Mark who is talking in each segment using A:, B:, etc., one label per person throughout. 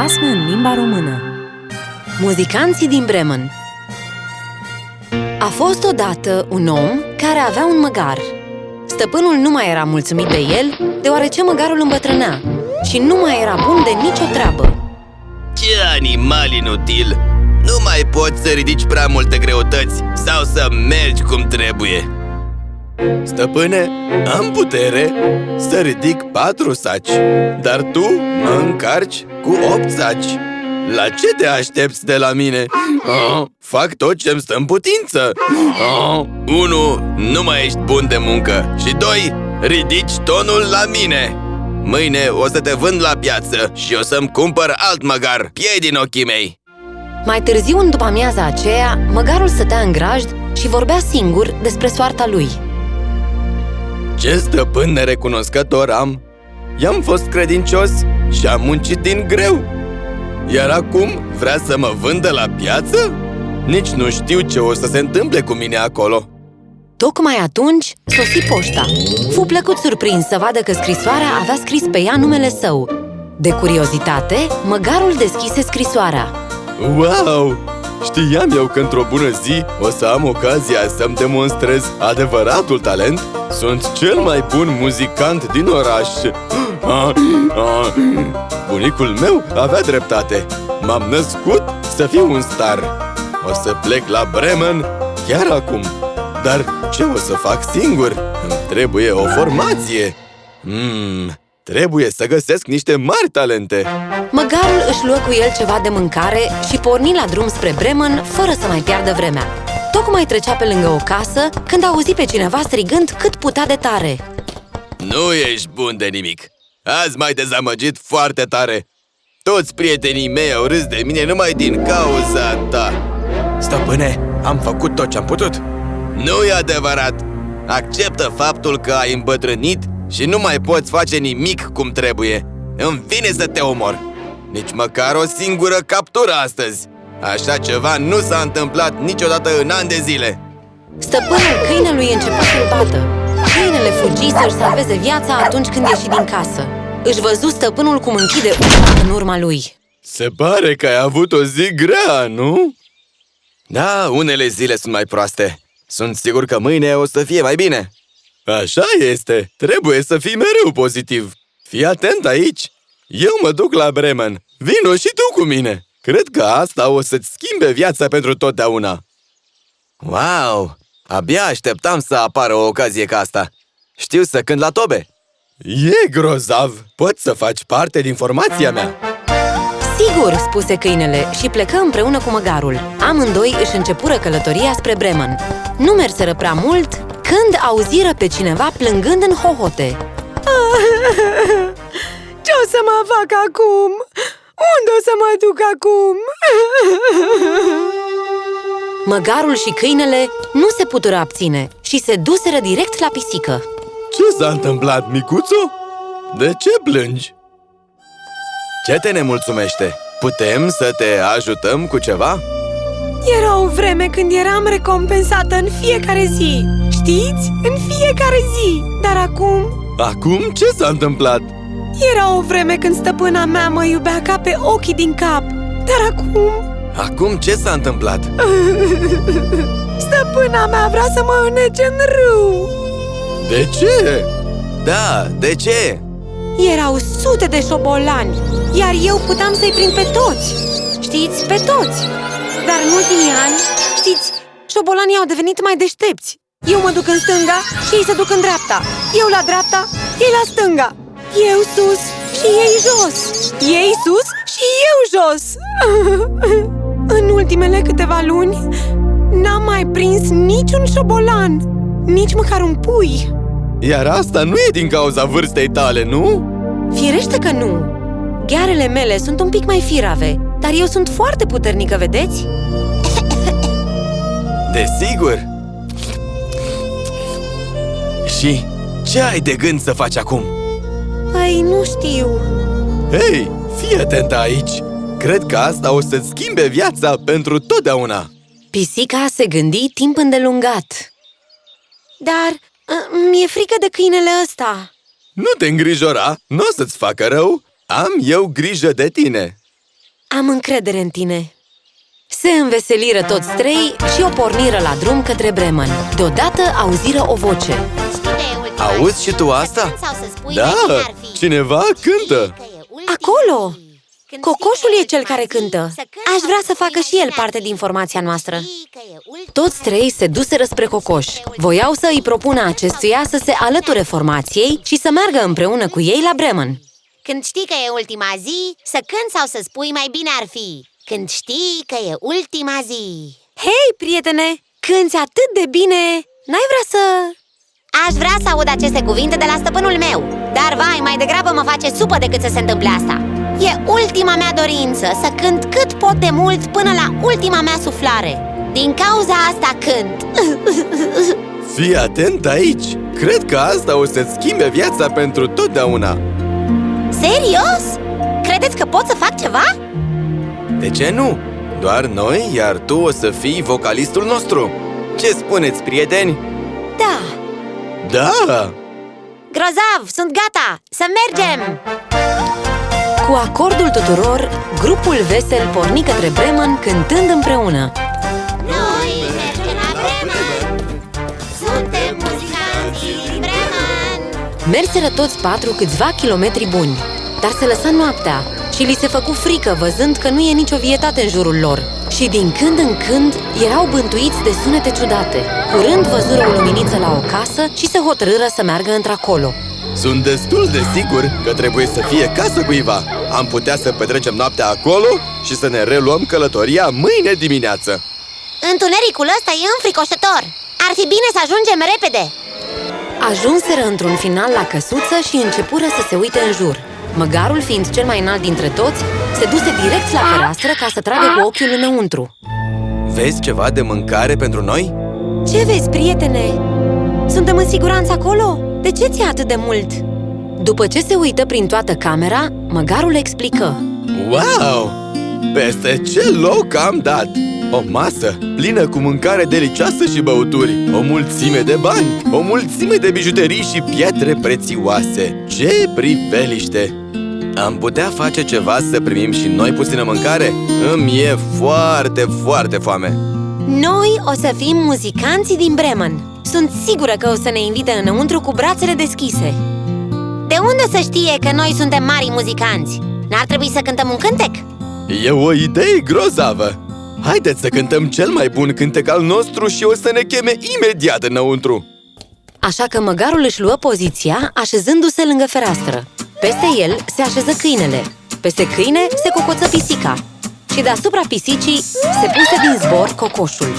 A: basme în limba română. Muzicanții din Bremen. A fost odată un om care avea un măgar. Stăpânul nu mai era mulțumit de el, deoarece măgarul îmbătrânea Și nu mai era bun de nicio treabă.
B: Ce animal inutil! Nu mai poți să ridici prea multe greutăți sau să mergi cum trebuie
C: Stăpâne, am putere să ridic patru saci Dar tu mă încarci cu opt saci. La ce te aștepți de la mine? Oh, fac tot ce-mi stă în putință.
B: Oh. Unu, nu mai ești bun de muncă. Și doi, ridici tonul la mine. Mâine o să te vând la piață și o să-mi cumpăr alt măgar, piei din ochii mei.
A: Mai târziu, în după amiaza aceea, măgarul stătea în grajd și vorbea singur despre soarta lui
C: ce stăpân nerecunoscător am! I-am fost credincios și am muncit din greu Iar acum vrea să mă vândă la piață? Nici nu știu ce o să se întâmple cu mine acolo
A: Tocmai atunci sosi poșta Fu plăcut surprins să vadă că scrisoarea avea scris pe ea numele său De curiozitate, măgarul deschise scrisoarea
C: Wow! Știam eu că într-o bună zi o să am ocazia să-mi demonstrez adevăratul talent. Sunt cel mai bun muzicant din oraș. Ah, ah. Bunicul meu avea dreptate. M-am născut să fiu un star. O să plec la Bremen chiar acum. Dar ce o să fac singur? Îmi trebuie o formație. Mm, Trebuie să găsesc niște mari talente
A: Măgarul își luă cu el ceva de mâncare și porni la drum spre Bremen fără să mai piardă vremea Tocmai trecea pe lângă o casă când auzi pe cineva strigând cât putea de tare
B: Nu ești bun de nimic! Azi m-ai dezamăgit foarte tare! Toți prietenii mei au râs de mine numai din cauza ta!
C: Stăpâne, am făcut tot ce am putut!
B: Nu e adevărat! Acceptă faptul că ai îmbătrânit și nu mai poți face nimic cum trebuie Îmi vine să te omor Nici măcar o singură captură astăzi Așa ceva nu s-a întâmplat niciodată în ani de zile
A: Stăpânul câinelui început să-l bată Câinele fugi să-și salveze viața atunci când ieși din casă Își văzu stăpânul cum închide ușa în urma lui
C: Se pare că ai avut o zi grea, nu?
B: Da, unele zile sunt mai proaste Sunt sigur că mâine o să fie mai bine
C: Așa este! Trebuie să fii mereu pozitiv! Fii atent aici! Eu mă duc la Bremen! Vino și tu cu mine! Cred că asta o să-ți schimbe viața pentru totdeauna!
B: Wow! Abia așteptam să apară o ocazie ca asta! Știu să cânt la tobe!
C: E grozav! Poți să faci parte din formația mea!
A: Sigur, spuse câinele și plecă împreună cu măgarul. Amândoi își începură călătoria spre Bremen. Nu merseră prea mult când auziră pe cineva plângând în hohote
D: Ce o să mă fac acum? Unde o să mă duc acum?
A: Măgarul și câinele nu se putură abține și se duseră direct la pisică
C: Ce s-a întâmplat, micuțu? De ce plângi? Ce te nemulțumește? Putem să te ajutăm cu ceva?
D: Era o vreme când eram recompensată în fiecare zi Știți? În fiecare zi Dar acum...
C: Acum ce s-a întâmplat?
D: Era o vreme când stăpâna mea mă iubea ca pe ochii din cap. Dar acum...
C: Acum ce s-a întâmplat?
D: Stăpâna mea vrea să mă înnece în râu.
C: De ce?
B: Da, de ce?
D: Erau sute de șobolani Iar eu puteam să-i prind pe toți. Știți, pe toți. Dar în ultimii ani, știți, șobolanii au devenit mai deștepți. Eu mă duc în stânga și ei se duc în dreapta. Eu la dreapta, ei la stânga Eu sus și ei jos Ei sus și eu jos În ultimele câteva luni N-am mai prins niciun șobolan Nici măcar un pui
C: Iar asta nu e din cauza vârstei tale, nu?
A: Firește că nu Ghearele mele sunt un pic mai firave Dar eu sunt foarte puternică, vedeți?
B: Desigur! Și ce ai de gând să faci acum?
D: Păi, nu știu
C: Hei, fii atent aici! Cred că asta o să-ți schimbe viața pentru totdeauna!
A: Pisica se gândi timp îndelungat
D: Dar mi-e frică de câinele ăsta
C: Nu te îngrijora, nu o să-ți facă rău Am eu grijă de tine
A: Am încredere în tine! Se înveseliră toți trei și o porniră la drum către Bremen. Deodată auziră o voce.
B: Auzi și tu asta?
C: Da, cineva cântă
A: Acolo! Cocoșul e cel care cântă. Aș vrea să facă și el parte din formația noastră. Toți trei se duseră spre Cocoș. Voiau să îi propună acestuia să se alăture formației și să meargă împreună cu ei la Bremen.
E: Când știi că e ultima zi, să cânti sau să spui mai bine ar fi Când știi că e ultima zi
A: Hei, prietene! Cânti atât de bine! N-ai vrea să...
E: Aș vrea să aud aceste cuvinte de la stăpânul meu Dar vai, mai degrabă mă face supă decât să se întâmple asta E ultima mea dorință să cânt cât pot de mult până la ultima mea suflare Din cauza asta cânt
C: Fii atent aici! Cred că asta o să-ți schimbe viața pentru totdeauna!
E: Serios? Credeți că pot să fac ceva?
B: De ce nu? Doar noi, iar tu o să fii vocalistul nostru Ce spuneți, prieteni?
A: Da!
C: Da!
E: Grozav, sunt gata! Să mergem!
A: Cu acordul tuturor, grupul vesel porni către Bremen cântând împreună.
E: Noi mergem la Bremen Suntem muzicanții din Bremen
A: Merseră toți patru câțiva kilometri buni, dar se lăsa noaptea și li se făcu frică văzând că nu e nicio vietate în jurul lor. Și din când în când erau bântuiți de sunete ciudate. Curând văzură o luminiță la o casă și se hotărâră să meargă într-acolo.
C: Sunt destul de sigur că trebuie să fie casă cuiva Am putea să petrecem noaptea acolo și să ne reluăm călătoria mâine dimineață
E: Întunericul ăsta e înfricoșător Ar fi bine să ajungem repede
A: Ajunseră într-un final la căsuță și începură să se uite în jur. Măgarul, fiind cel mai înalt dintre toți, se duse direct la fereastră ca să tragă cu ochiul înăuntru.
B: Vezi ceva de mâncare pentru noi?
A: Ce vezi, prietene? Suntem în siguranță acolo? De ce ți atât de mult? După ce se uită prin toată camera, măgarul explică
C: Wow! Peste ce loc am dat! O masă plină cu mâncare delicioasă și băuturi O mulțime de bani O mulțime de bijuterii și pietre prețioase Ce priveliște!
B: Am putea face ceva să primim și noi puțină mâncare? Îmi e foarte, foarte foame
A: Noi o să fim muzicanții din Bremen Sunt sigură că o să ne invite înăuntru cu brațele deschise
E: De unde să știe că noi suntem mari muzicanți? N-ar trebui să cântăm un cântec?
C: E o idee grozavă! Haideți să cântăm cel mai bun cântec al nostru și o să ne cheme imediat înăuntru!
A: Așa că măgarul își luă poziția, așezându-se lângă fereastră. Peste el se așeză câinele. Peste câine se cocoță pisica. Și deasupra pisicii se puse din zbor cocoșul.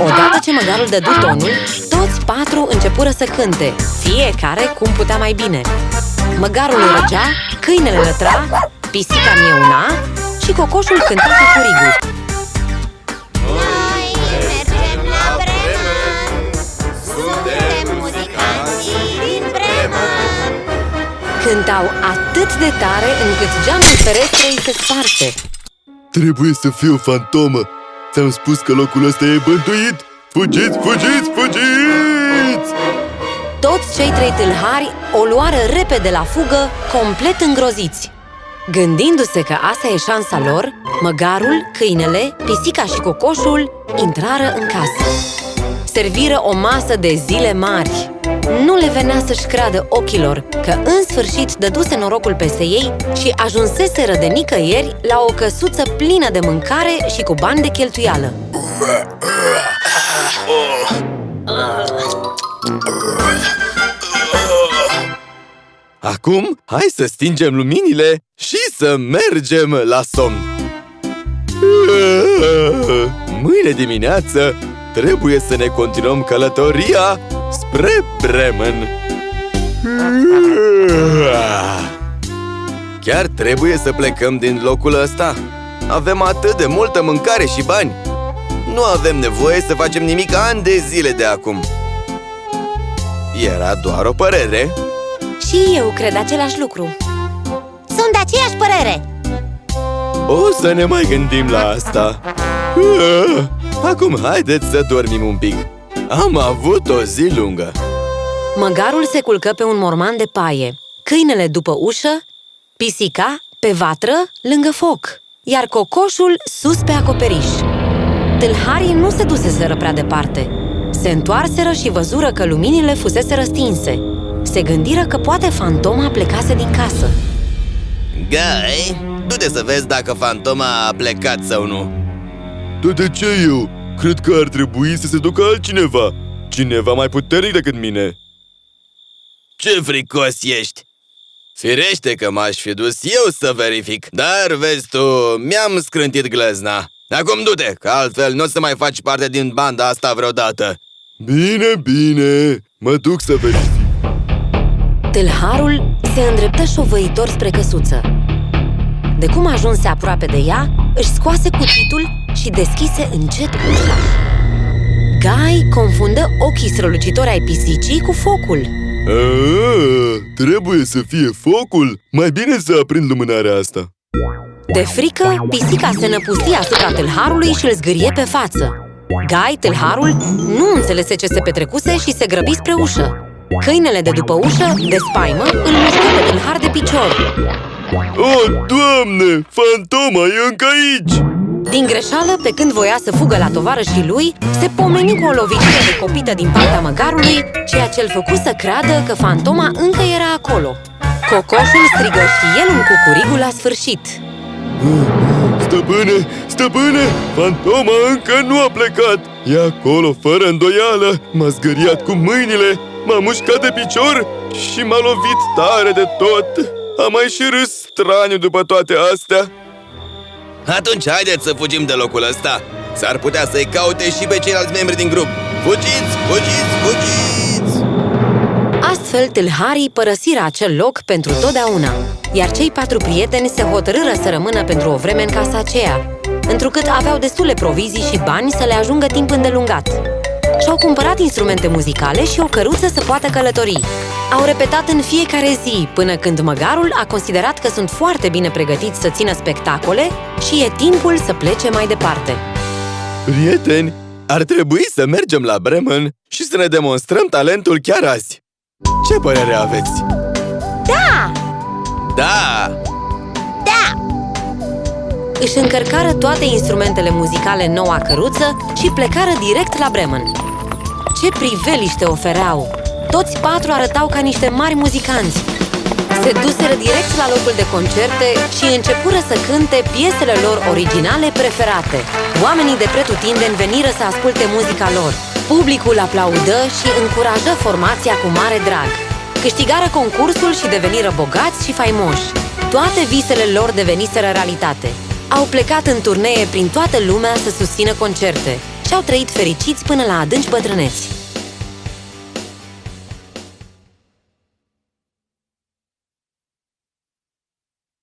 A: Odată ce măgarul dădu tonul, toți patru începură să cânte Fiecare cum putea mai bine. Măgarul răgea, câinele lătra, pisica mieuna și cocoșul cânta cu curigul Cântau atât de tare încât geamul ferestrei se sparse
C: Trebuie să fie o fantomă! Ți-am spus că locul ăsta e bântuit! Fugiți, fugiți, fugiți!
A: Toți cei trei tâlhari o luară repede la fugă, complet îngroziți. Gândindu-se că asta e șansa lor, măgarul, câinele, pisica și cocoșul intrară în casă. Serviră o masă de zile mari. Nu le venea să-și creadă ochilor că în sfârșit dăduse norocul peste ei și ajunseseră de nicăieri la o căsuță plină de mâncare și cu bani de cheltuială.
C: Acum, hai să stingem luminile și să mergem la somn! Mâine dimineață trebuie să ne continuăm călătoria spre Bremen!
B: Chiar trebuie să plecăm din locul ăsta? Avem atât de multă mâncare și bani Nu avem nevoie să facem nimic ani de zile de acum Era doar o părere
A: Și eu cred același lucru.
E: Sunt de aceeași părere
C: O să ne mai gândim la asta Acum haideți să dormim un pic Am avut o zi lungă
A: Măgarul se culcă pe un morman de paie, câinele după ușă, pisica pe vatră lângă foc. iar cocoșul sus pe acoperiș. Tâlharii nu se duseseră prea departe. Se întoarseră și văzură că luminile fusese răstinse. Se gândiră că poate fantoma plecase din casă.
B: Gai, du-te să vezi dacă fantoma a plecat sau nu
C: Dar de ce eu? Cred că ar trebui să se ducă altcineva. Cineva mai puternic decât mine.
B: Ce fricos ești! Firește că m-aș fi dus eu să verific. Dar vezi tu, mi-am scrântit glezna. Acum du-te, că altfel nu o să mai faci parte din banda asta vreodată.
C: Bine, bine, mă duc să verific.
A: Tâlharul se îndreptă șovăitor spre căsuță. De cum ajunse aproape de ea, își scoase cuțitul și deschise încet ușa. Gai confundă ochii strălucitori ai pisicii cu focul.
C: A, trebuie să fie focul? Mai bine să aprind lumânarea asta
A: De frică, pisica se năpustia asupra tâlharului și îl zgârie pe față. Gai, tâlharul, nu înțelese ce se petrecuse și se grăbi spre ușă. Câinele de după ușă, de spaimă, îl mușcă pe tâlhar de picior.
C: O, Doamne! Fantoma e încă aici!
A: Din greșeală, pe când voia să fugă la tovarășii lui, se pomeni cu o lovitură de copită din partea măgarului, ceea ce îl făcu să creadă că fantoma încă era acolo. Cocoșul strigă și el un cucurigul la sfârșit.
C: Stăpâne, stăpâne, fantoma încă nu a plecat E acolo, fără îndoială M-a zgăriat cu mâinile, m-a mușcat de picior și m-a lovit tare de tot Am mai și râs straniu după toate astea
B: Atunci haideți să fugim de locul ăsta S-ar putea să-i caute și pe ceilalți membri din grup Fugiți, fugiți, fugiți!
A: Astfel, tâlharii părăsiră acel loc pentru totdeauna, iar cei patru prieteni se hotărâră să rămână pentru o vreme în casa aceea, întrucât aveau destule provizii și bani să le ajungă timp îndelungat. Și-au cumpărat instrumente muzicale și o căruță să poată călători. Au repetat în fiecare zi, până când măgarul a considerat că sunt foarte bine pregătiți să țină spectacole și e timpul să plece mai departe.
C: Prieteni, ar trebui să mergem la Bremen și să ne demonstrăm talentul chiar azi Ce părere aveți?
E: Da!
B: Da!
E: Da!
A: Își încărcară toate instrumentele muzicale în noua căruță și plecară direct la Bremen. Ce priveliște ofereau! Toți patru arătau ca niște mari muzicanți. Se duseră direct la locul de concerte și începură să cânte piesele lor originale preferate. Oamenii de pretutindeni veniră să asculte muzica lor. Publicul aplaudă și încurajă formația cu mare drag. Câștigară concursul și deveniră bogați și faimoși. Toate visele lor deveniseră realitate. Au plecat în turnee prin toată lumea să susțină concerte și au trăit fericiți până la adânci bătrâneți.